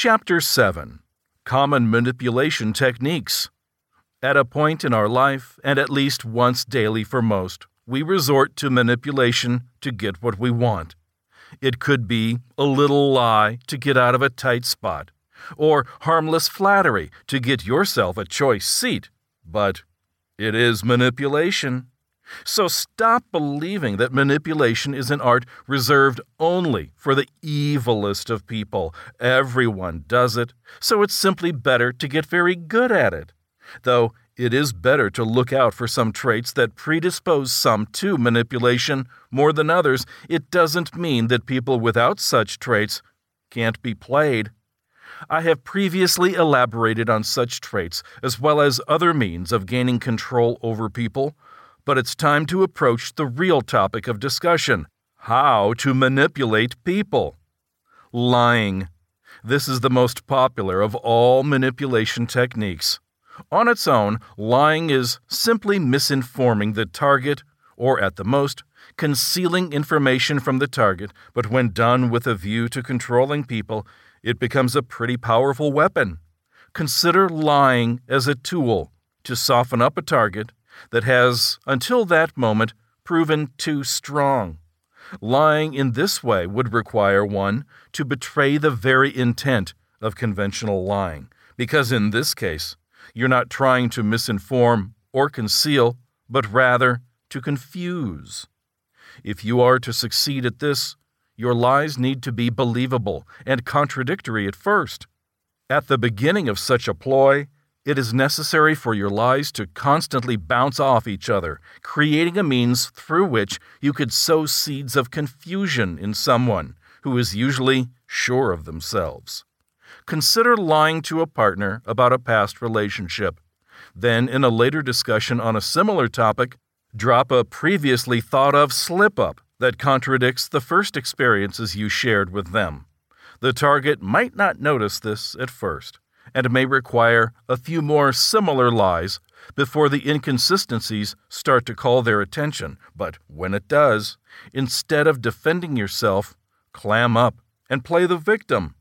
Chapter 7 Common Manipulation Techniques. At a point in our life, and at least once daily for most, we resort to manipulation to get what we want. It could be a little lie to get out of a tight spot, or harmless flattery to get yourself a choice seat. But it is manipulation. So stop believing that manipulation is an art reserved only for the evilest of people. Everyone does it, so it's simply better to get very good at it. Though it is better to look out for some traits that predispose some to manipulation more than others, it doesn't mean that people without such traits can't be played. I have previously elaborated on such traits as well as other means of gaining control over people but it's time to approach the real topic of discussion how to manipulate people. Lying. This is the most popular of all manipulation techniques. On its own, lying is simply misinforming the target, or at the most, concealing information from the target, but when done with a view to controlling people, it becomes a pretty powerful weapon. Consider lying as a tool to soften up a target that has, until that moment, proven too strong. Lying in this way would require one to betray the very intent of conventional lying, because in this case, you're not trying to misinform or conceal, but rather to confuse. If you are to succeed at this, your lies need to be believable and contradictory at first. At the beginning of such a ploy, it is necessary for your lies to constantly bounce off each other, creating a means through which you could sow seeds of confusion in someone who is usually sure of themselves. Consider lying to a partner about a past relationship. Then, in a later discussion on a similar topic, drop a previously thought of slip up that contradicts the first experiences you shared with them. The target might not notice this at first and may require a few more similar lies before the inconsistencies start to call their attention. But when it does, instead of defending yourself, clam up and play the victim.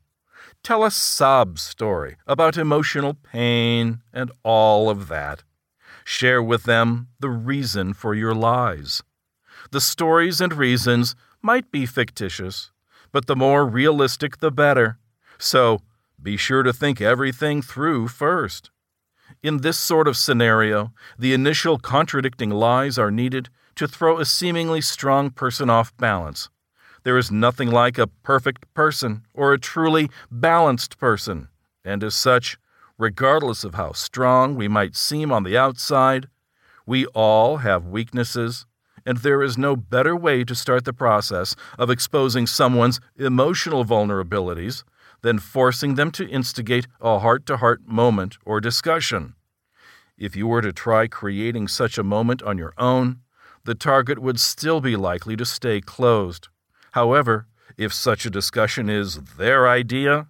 Tell a sob story about emotional pain and all of that. Share with them the reason for your lies. The stories and reasons might be fictitious, but the more realistic the better. So be sure to think everything through first. In this sort of scenario, the initial contradicting lies are needed to throw a seemingly strong person off balance. There is nothing like a perfect person or a truly balanced person, and as such, regardless of how strong we might seem on the outside, we all have weaknesses, and there is no better way to start the process of exposing someone's emotional vulnerabilities than forcing them to instigate a heart to heart moment or discussion. If you were to try creating such a moment on your own, the target would still be likely to stay closed. However, if such a discussion is their idea,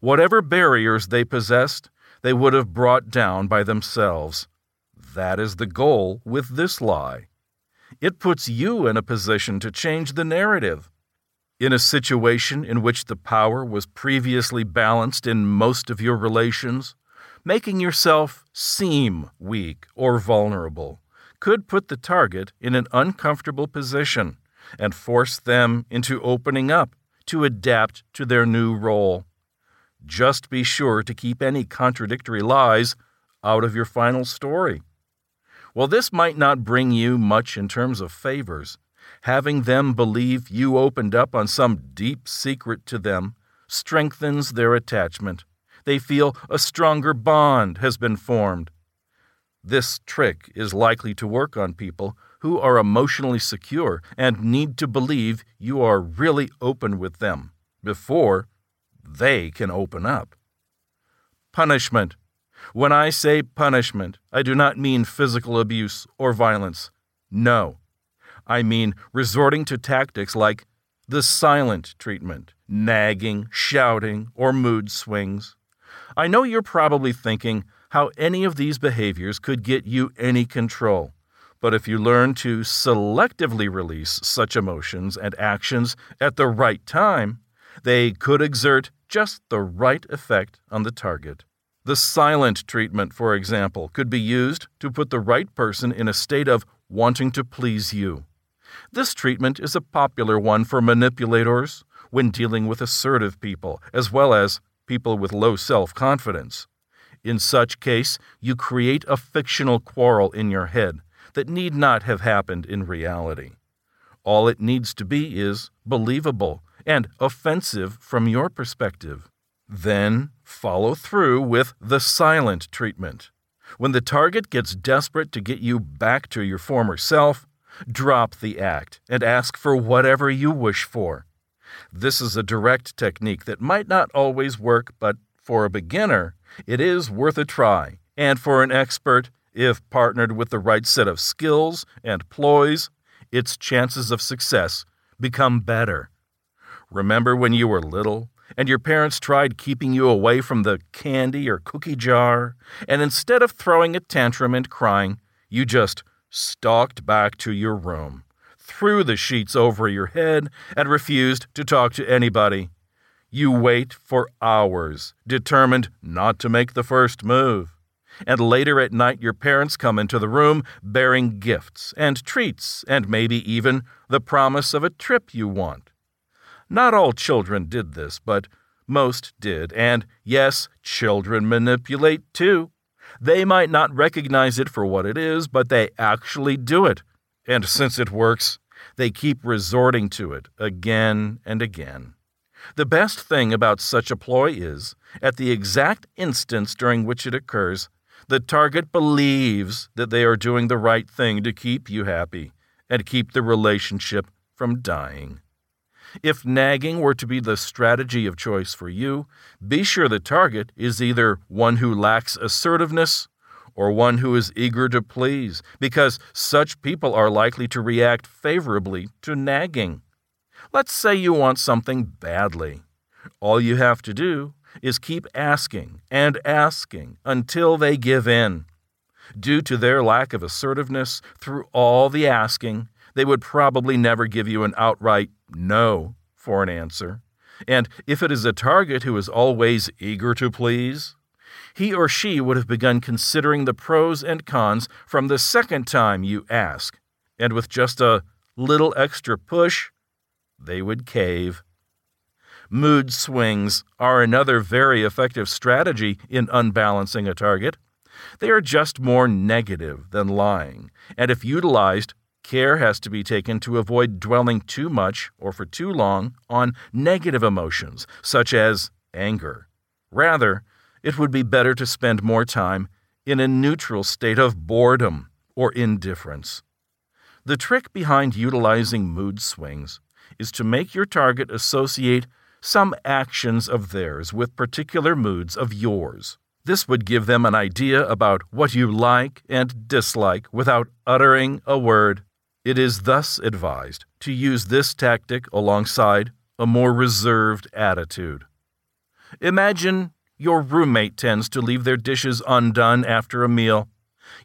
whatever barriers they possessed, they would have brought down by themselves. That is the goal with this lie. It puts you in a position to change the narrative. In a situation in which the power was previously balanced in most of your relations, making yourself seem weak or vulnerable could put the target in an uncomfortable position and force them into opening up to adapt to their new role. Just be sure to keep any contradictory lies out of your final story. While this might not bring you much in terms of favors, having them believe you opened up on some deep secret to them strengthens their attachment. They feel a stronger bond has been formed. This trick is likely to work on people who are emotionally secure and need to believe you are really open with them before they can open up. Punishment. When I say punishment, I do not mean physical abuse or violence. No, I mean resorting to tactics like the silent treatment, nagging, shouting, or mood swings. I know you're probably thinking how any of these behaviors could get you any control. But if you learn to selectively release such emotions and actions at the right time, they could exert just the right effect on the target. The silent treatment, for example, could be used to put the right person in a state of wanting to please you. This treatment is a popular one for manipulators when dealing with assertive people, as well as people with low self confidence. In such case, you create a fictional quarrel in your head that need not have happened in reality. All it needs to be is believable and offensive from your perspective. Then follow through with the silent treatment. When the target gets desperate to get you back to your former self, drop the act and ask for whatever you wish for. This is a direct technique that might not always work, but for a beginner, it is worth a try. And for an expert, if partnered with the right set of skills and ploys, its chances of success become better. Remember when you were little and your parents tried keeping you away from the candy or cookie jar, and instead of throwing a tantrum and crying, you just stalked back to your room, threw the sheets over your head, and refused to talk to anybody. You wait for hours, determined not to make the first move. And later at night, your parents come into the room bearing gifts and treats, and maybe even the promise of a trip you want. Not all children did this, but most did, and yes, children manipulate too. They might not recognize it for what it is, but they actually do it. And since it works, they keep resorting to it again and again. The best thing about such a ploy is, at the exact instance during which it occurs, the target believes that they are doing the right thing to keep you happy and keep the relationship from dying. If nagging were to be the strategy of choice for you, be sure the target is either one who lacks assertiveness or one who is eager to please, because such people are likely to react favorably to nagging. Let's say you want something badly. All you have to do is keep asking and asking until they give in. Due to their lack of assertiveness, through all the asking, they would probably never give you an outright no for an answer. And if it is a target who is always eager to please, he or she would have begun considering the pros and cons from the second time you ask, and with just a little extra push, they would cave. Mood swings are another very effective strategy in unbalancing a target. They are just more negative than lying, and if utilized Care has to be taken to avoid dwelling too much or for too long on negative emotions, such as anger. Rather, it would be better to spend more time in a neutral state of boredom or indifference. The trick behind utilizing mood swings is to make your target associate some actions of theirs with particular moods of yours. This would give them an idea about what you like and dislike without uttering a word it is thus advised to use this tactic alongside a more reserved attitude. Imagine your roommate tends to leave their dishes undone after a meal.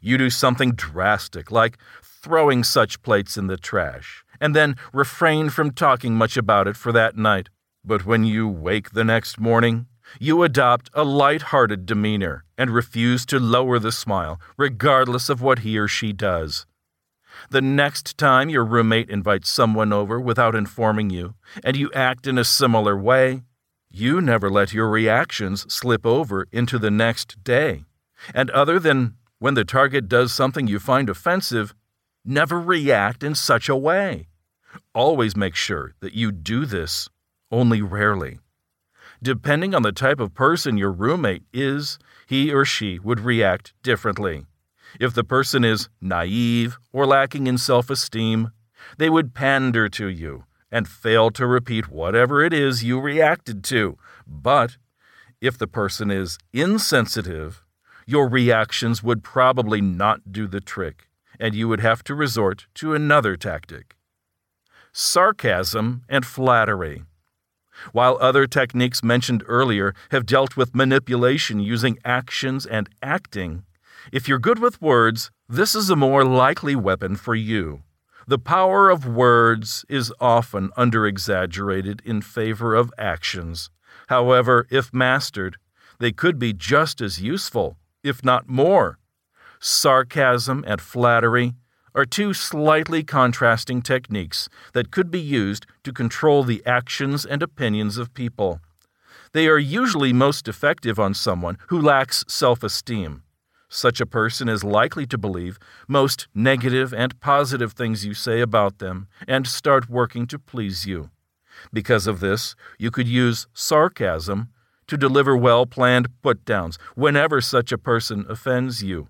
You do something drastic, like throwing such plates in the trash, and then refrain from talking much about it for that night. But when you wake the next morning, you adopt a light-hearted demeanor and refuse to lower the smile, regardless of what he or she does. The next time your roommate invites someone over without informing you, and you act in a similar way, you never let your reactions slip over into the next day. And other than when the target does something you find offensive, never react in such a way. Always make sure that you do this only rarely. Depending on the type of person your roommate is, he or she would react differently. If the person is naive or lacking in self esteem, they would pander to you and fail to repeat whatever it is you reacted to. But if the person is insensitive, your reactions would probably not do the trick, and you would have to resort to another tactic sarcasm and flattery. While other techniques mentioned earlier have dealt with manipulation using actions and acting, if you're good with words, this is a more likely weapon for you. The power of words is often underexaggerated in favor of actions, However, if mastered, they could be just as useful, if not more. Sarcasm and flattery are two slightly contrasting techniques that could be used to control the actions and opinions of people. They are usually most effective on someone who lacks self esteem. Such a person is likely to believe most negative and positive things you say about them and start working to please you. Because of this, you could use sarcasm to deliver well planned put downs whenever such a person offends you,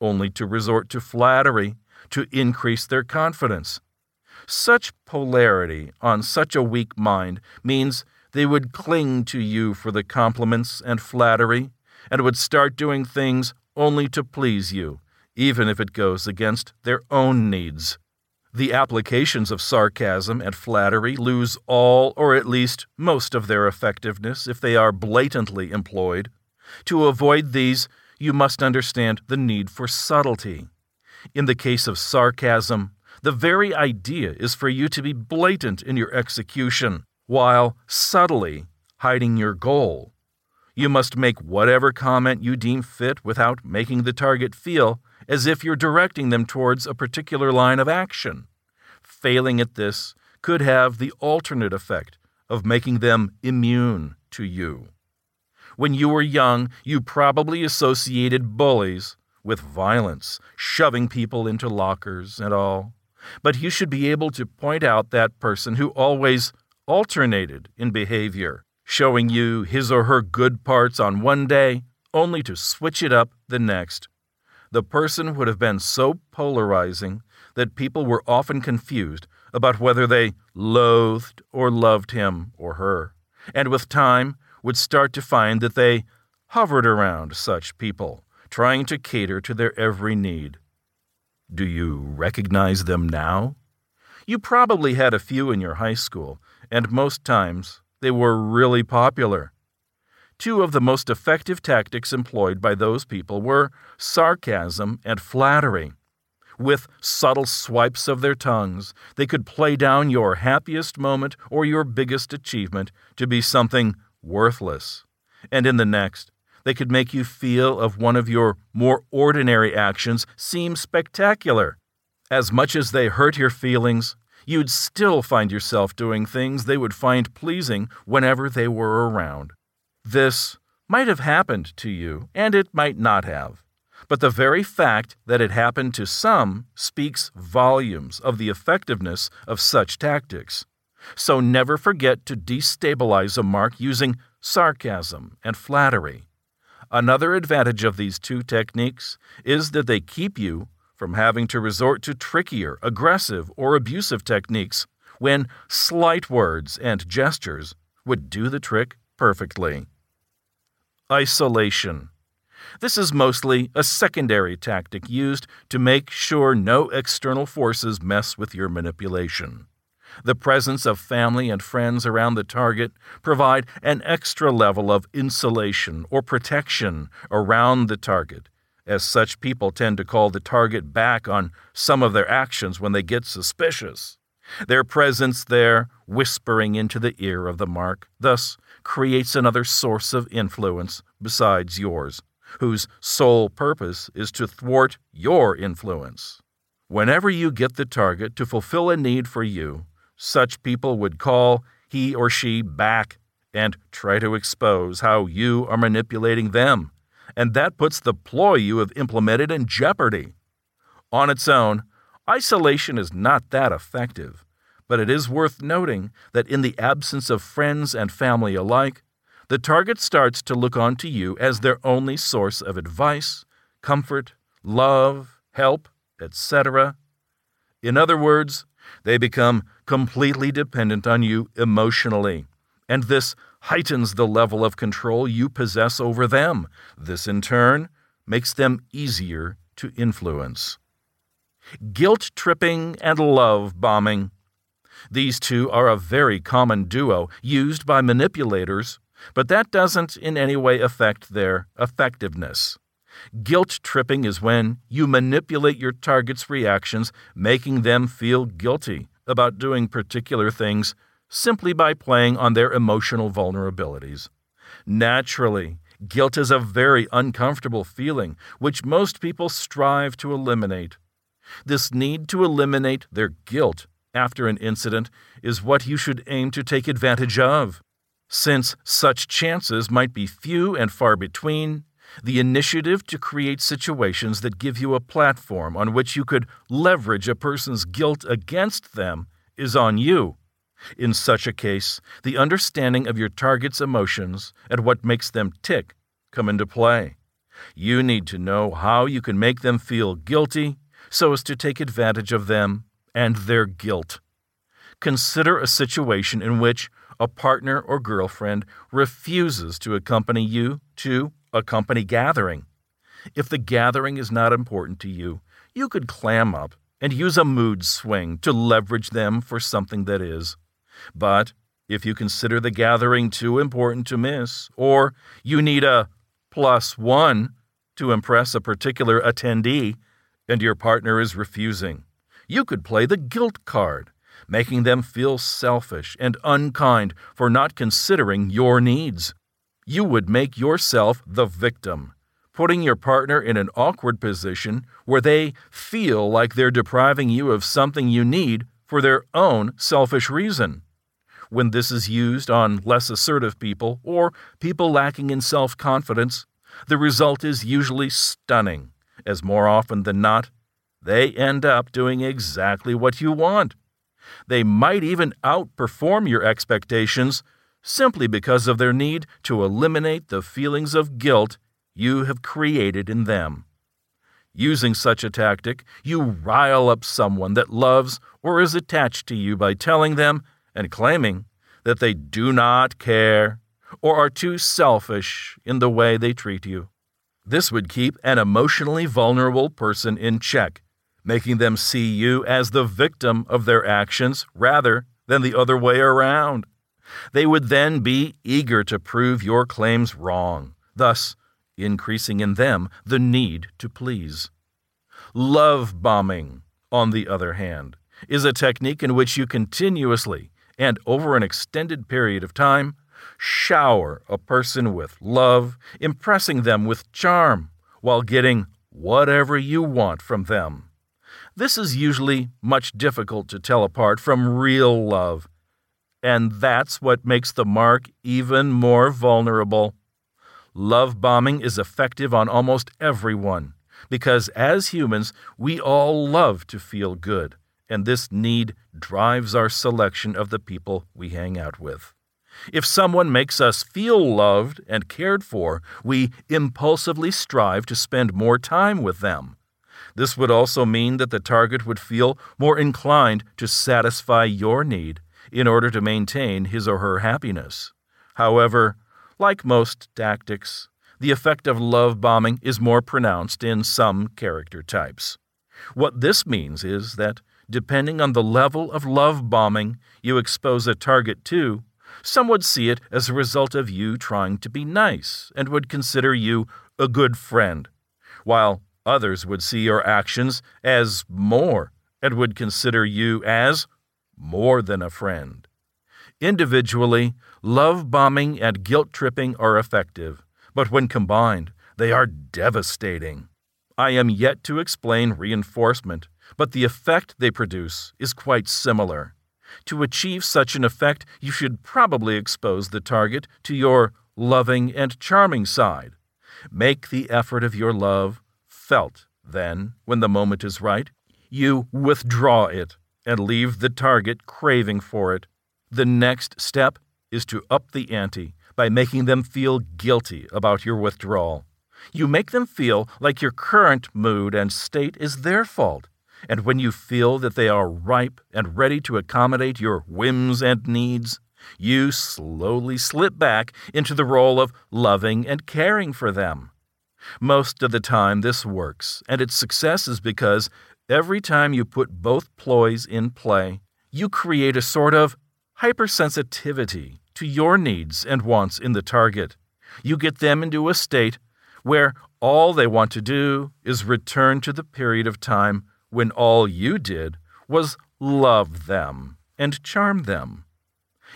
only to resort to flattery to increase their confidence. Such polarity on such a weak mind means they would cling to you for the compliments and flattery and would start doing things only to please you, even if it goes against their own needs. The applications of sarcasm and flattery lose all or at least most of their effectiveness if they are blatantly employed. To avoid these, you must understand the need for subtlety. In the case of sarcasm, the very idea is for you to be blatant in your execution, while subtly hiding your goal. You must make whatever comment you deem fit without making the target feel as if you're directing them towards a particular line of action. Failing at this could have the alternate effect of making them immune to you. When you were young, you probably associated bullies with violence, shoving people into lockers and all. But you should be able to point out that person who always alternated in behavior, showing you his or her good parts on one day, only to switch it up the next. The person would have been so polarizing that people were often confused about whether they loathed or loved him or her, and with time would start to find that they hovered around such people trying to cater to their every need. Do you recognize them now? You probably had a few in your high school, and most times they were really popular. Two of the most effective tactics employed by those people were sarcasm and flattery. With subtle swipes of their tongues, they could play down your happiest moment or your biggest achievement to be something worthless. And in the next, they could make you feel of one of your more ordinary actions seem spectacular. As much as they hurt your feelings, you'd still find yourself doing things they would find pleasing whenever they were around. This might have happened to you, and it might not have. But the very fact that it happened to some speaks volumes of the effectiveness of such tactics. So never forget to destabilize a mark using sarcasm and flattery. Another advantage of these two techniques is that they keep you from having to resort to trickier, aggressive, or abusive techniques when slight words and gestures would do the trick perfectly. Isolation. This is mostly a secondary tactic used to make sure no external forces mess with your manipulation. The presence of family and friends around the target provide an extra level of insulation or protection around the target, as such people tend to call the target back on some of their actions when they get suspicious. Their presence there, whispering into the ear of the mark, thus creates another source of influence besides yours, whose sole purpose is to thwart your influence. Whenever you get the target to fulfill a need for you, such people would call he or she back and try to expose how you are manipulating them, and that puts the ploy you have implemented in jeopardy. On its own, isolation is not that effective, but it is worth noting that in the absence of friends and family alike, the target starts to look on to you as their only source of advice, comfort, love, help, etc. In other words, they become completely dependent on you emotionally, and this heightens the level of control you possess over them. This, in turn, makes them easier to influence. Guilt tripping and love bombing. These two are a very common duo used by manipulators, but that doesn't in any way affect their effectiveness. Guilt tripping is when you manipulate your target's reactions, making them feel guilty about doing particular things simply by playing on their emotional vulnerabilities. Naturally, guilt is a very uncomfortable feeling which most people strive to eliminate. This need to eliminate their guilt after an incident is what you should aim to take advantage of. Since such chances might be few and far between, the initiative to create situations that give you a platform on which you could leverage a person's guilt against them is on you. In such a case, the understanding of your target's emotions and what makes them tick come into play. You need to know how you can make them feel guilty so as to take advantage of them and their guilt. Consider a situation in which a partner or girlfriend refuses to accompany you to a company gathering. If the gathering is not important to you, you could clam up and use a mood swing to leverage them for something that is. But if you consider the gathering too important to miss, or you need a plus one to impress a particular attendee, and your partner is refusing, you could play the guilt card, making them feel selfish and unkind for not considering your needs. You would make yourself the victim, putting your partner in an awkward position where they feel like they're depriving you of something you need for their own selfish reason. When this is used on less assertive people or people lacking in self confidence, the result is usually stunning, as more often than not, they end up doing exactly what you want. They might even outperform your expectations simply because of their need to eliminate the feelings of guilt you have created in them. Using such a tactic, you rile up someone that loves or is attached to you by telling them and claiming that they do not care or are too selfish in the way they treat you. This would keep an emotionally vulnerable person in check, making them see you as the victim of their actions rather than the other way around. They would then be eager to prove your claims wrong, thus increasing in them the need to please. Love bombing, on the other hand, is a technique in which you continuously and over an extended period of time shower a person with love, impressing them with charm, while getting whatever you want from them. This is usually much difficult to tell apart from real love, and that's what makes the mark even more vulnerable. Love bombing is effective on almost everyone because as humans, we all love to feel good and this need drives our selection of the people we hang out with. If someone makes us feel loved and cared for, we impulsively strive to spend more time with them. This would also mean that the target would feel more inclined to satisfy your need in order to maintain his or her happiness. However, like most tactics, the effect of love bombing is more pronounced in some character types. What this means is that depending on the level of love bombing you expose a target to, some would see it as a result of you trying to be nice and would consider you a good friend, while others would see your actions as more and would consider you as more than a friend. Individually, love bombing and guilt tripping are effective, but when combined, they are devastating. I am yet to explain reinforcement but the effect they produce is quite similar. To achieve such an effect, you should probably expose the target to your loving and charming side. Make the effort of your love felt. Then, when the moment is right, you withdraw it and leave the target craving for it. The next step is to up the ante by making them feel guilty about your withdrawal. You make them feel like your current mood and state is their fault and when you feel that they are ripe and ready to accommodate your whims and needs, you slowly slip back into the role of loving and caring for them. Most of the time, this works, and its success is because every time you put both ploys in play, you create a sort of hypersensitivity to your needs and wants in the target. You get them into a state where all they want to do is return to the period of time when all you did was love them and charm them.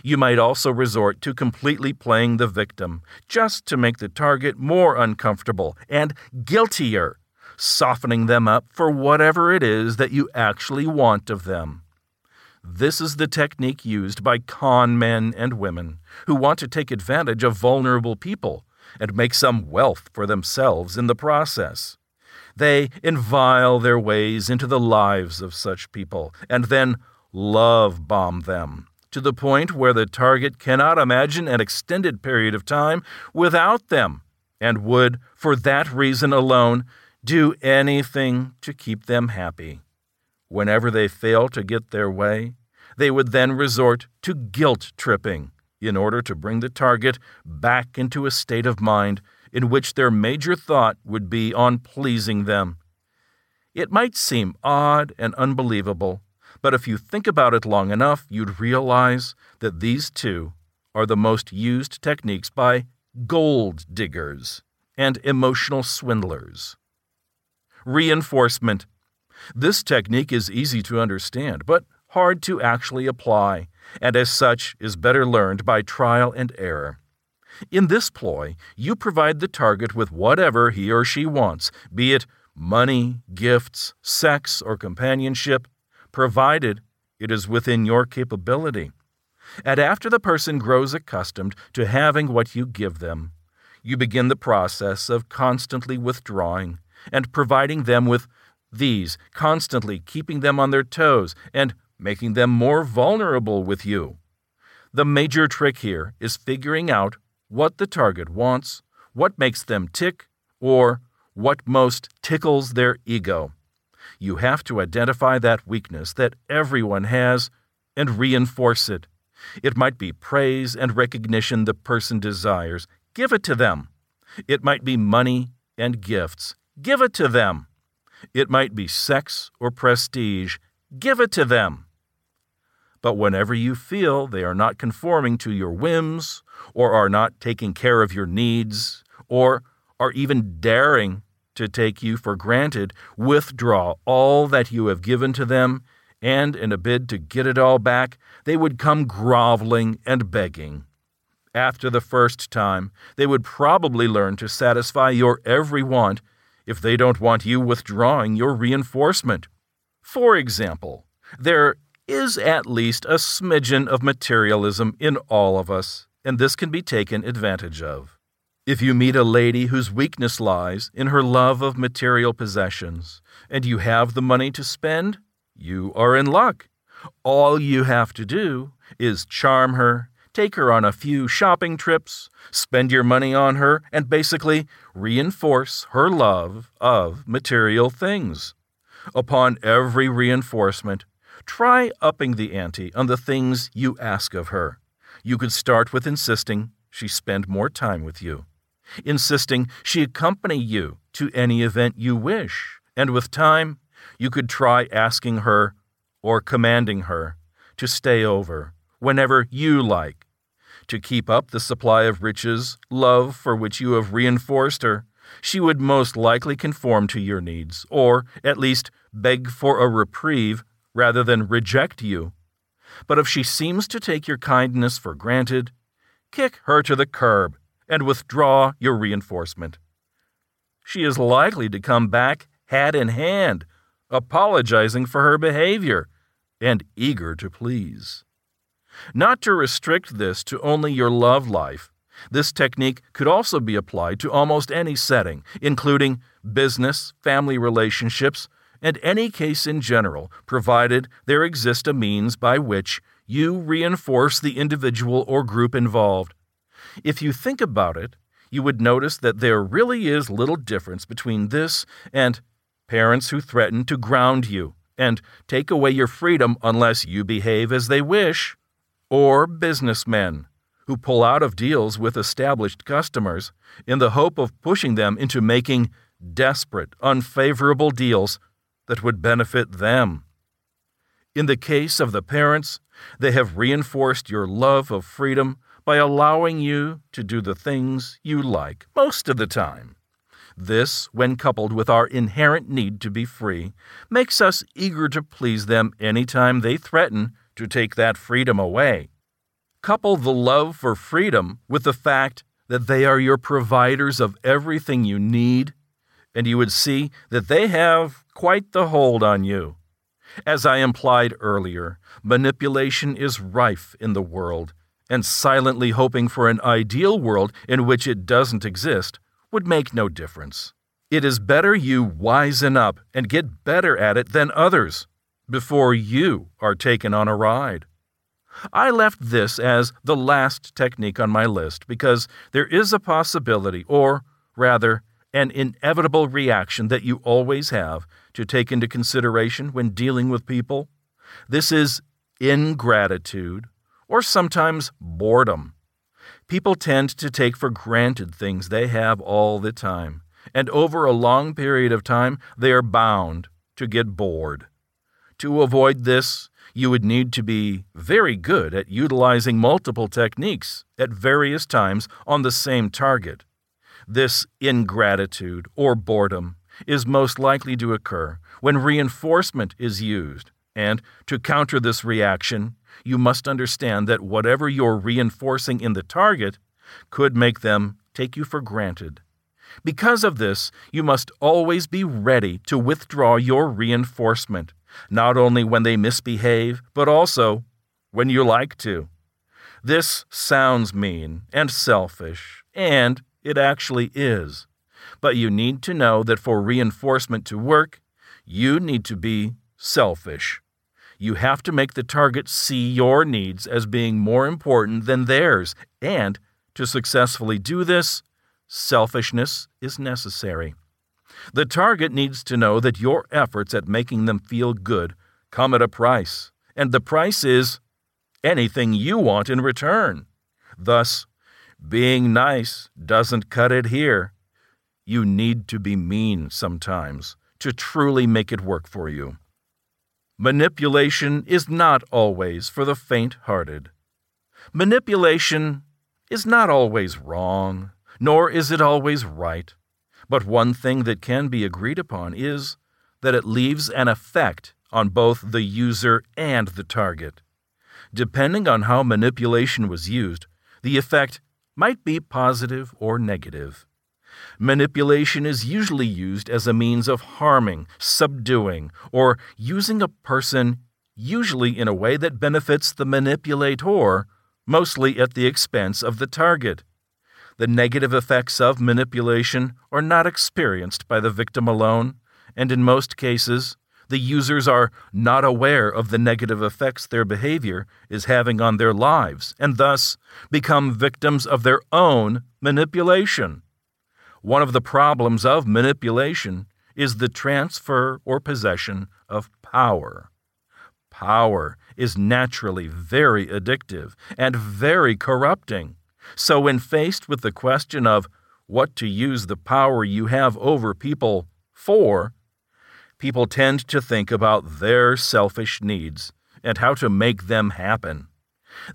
You might also resort to completely playing the victim, just to make the target more uncomfortable and guiltier, softening them up for whatever it is that you actually want of them. This is the technique used by con men and women who want to take advantage of vulnerable people and make some wealth for themselves in the process. They inveigle their ways into the lives of such people and then love bomb them to the point where the target cannot imagine an extended period of time without them and would, for that reason alone, do anything to keep them happy. Whenever they fail to get their way, they would then resort to guilt tripping in order to bring the target back into a state of mind in which their major thought would be on pleasing them. It might seem odd and unbelievable, but if you think about it long enough, you'd realize that these two are the most used techniques by gold diggers and emotional swindlers. Reinforcement. This technique is easy to understand, but hard to actually apply, and as such is better learned by trial and error. In this ploy, you provide the target with whatever he or she wants, be it money, gifts, sex, or companionship, provided it is within your capability. And after the person grows accustomed to having what you give them, you begin the process of constantly withdrawing and providing them with these, constantly keeping them on their toes and making them more vulnerable with you. The major trick here is figuring out what the target wants, what makes them tick, or what most tickles their ego. You have to identify that weakness that everyone has and reinforce it. It might be praise and recognition the person desires. Give it to them. It might be money and gifts. Give it to them. It might be sex or prestige. Give it to them. But whenever you feel they are not conforming to your whims, or are not taking care of your needs, or are even daring to take you for granted, withdraw all that you have given to them, and in a bid to get it all back, they would come groveling and begging. After the first time, they would probably learn to satisfy your every want if they don't want you withdrawing your reinforcement. For example, there is at least a smidgen of materialism in all of us, and this can be taken advantage of. If you meet a lady whose weakness lies in her love of material possessions, and you have the money to spend, you are in luck. All you have to do is charm her, take her on a few shopping trips, spend your money on her, and basically reinforce her love of material things. Upon every reinforcement, Try upping the ante on the things you ask of her. You could start with insisting she spend more time with you, insisting she accompany you to any event you wish, and with time, you could try asking her or commanding her to stay over whenever you like. To keep up the supply of riches, love for which you have reinforced her, she would most likely conform to your needs, or at least beg for a reprieve rather than reject you. But if she seems to take your kindness for granted, kick her to the curb and withdraw your reinforcement. She is likely to come back hat in hand, apologizing for her behavior and eager to please. Not to restrict this to only your love life, this technique could also be applied to almost any setting, including business, family relationships, and any case in general, provided there exists a means by which you reinforce the individual or group involved. If you think about it, you would notice that there really is little difference between this and parents who threaten to ground you and take away your freedom unless you behave as they wish, or businessmen who pull out of deals with established customers in the hope of pushing them into making desperate, unfavorable deals that would benefit them. In the case of the parents, they have reinforced your love of freedom by allowing you to do the things you like most of the time. This, when coupled with our inherent need to be free, makes us eager to please them any time they threaten to take that freedom away. Couple the love for freedom with the fact that they are your providers of everything you need, and you would see that they have quite the hold on you. As I implied earlier, manipulation is rife in the world, and silently hoping for an ideal world in which it doesn't exist would make no difference. It is better you wisen up and get better at it than others before you are taken on a ride. I left this as the last technique on my list because there is a possibility, or rather, an inevitable reaction that you always have to take into consideration when dealing with people. This is ingratitude, or sometimes boredom. People tend to take for granted things they have all the time, and over a long period of time, they are bound to get bored. To avoid this, you would need to be very good at utilizing multiple techniques at various times on the same target. This ingratitude or boredom is most likely to occur when reinforcement is used, and to counter this reaction, you must understand that whatever you're reinforcing in the target could make them take you for granted. Because of this, you must always be ready to withdraw your reinforcement not only when they misbehave, but also when you like to. This sounds mean and selfish, and it actually is. But you need to know that for reinforcement to work, you need to be selfish. You have to make the target see your needs as being more important than theirs, and to successfully do this, selfishness is necessary. The target needs to know that your efforts at making them feel good come at a price, and the price is anything you want in return. Thus, being nice doesn't cut it here. You need to be mean sometimes to truly make it work for you. Manipulation is not always for the faint hearted. Manipulation is not always wrong, nor is it always right. But one thing that can be agreed upon is that it leaves an effect on both the user and the target. Depending on how manipulation was used, the effect might be positive or negative. Manipulation is usually used as a means of harming, subduing, or using a person, usually in a way that benefits the manipulator, mostly at the expense of the target. The negative effects of manipulation are not experienced by the victim alone, and in most cases, the users are not aware of the negative effects their behavior is having on their lives, and thus become victims of their own manipulation. One of the problems of manipulation is the transfer or possession of power. Power is naturally very addictive and very corrupting. So, when faced with the question of what to use the power you have over people for, people tend to think about their selfish needs and how to make them happen.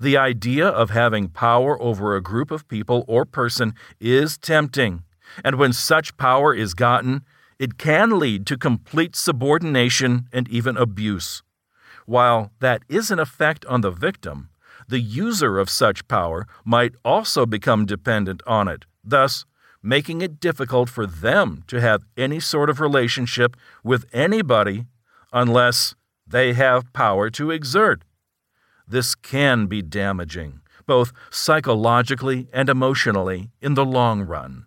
The idea of having power over a group of people or person is tempting, and when such power is gotten, it can lead to complete subordination and even abuse. While that is an effect on the victim, the user of such power might also become dependent on it, thus making it difficult for them to have any sort of relationship with anybody unless they have power to exert. This can be damaging, both psychologically and emotionally, in the long run.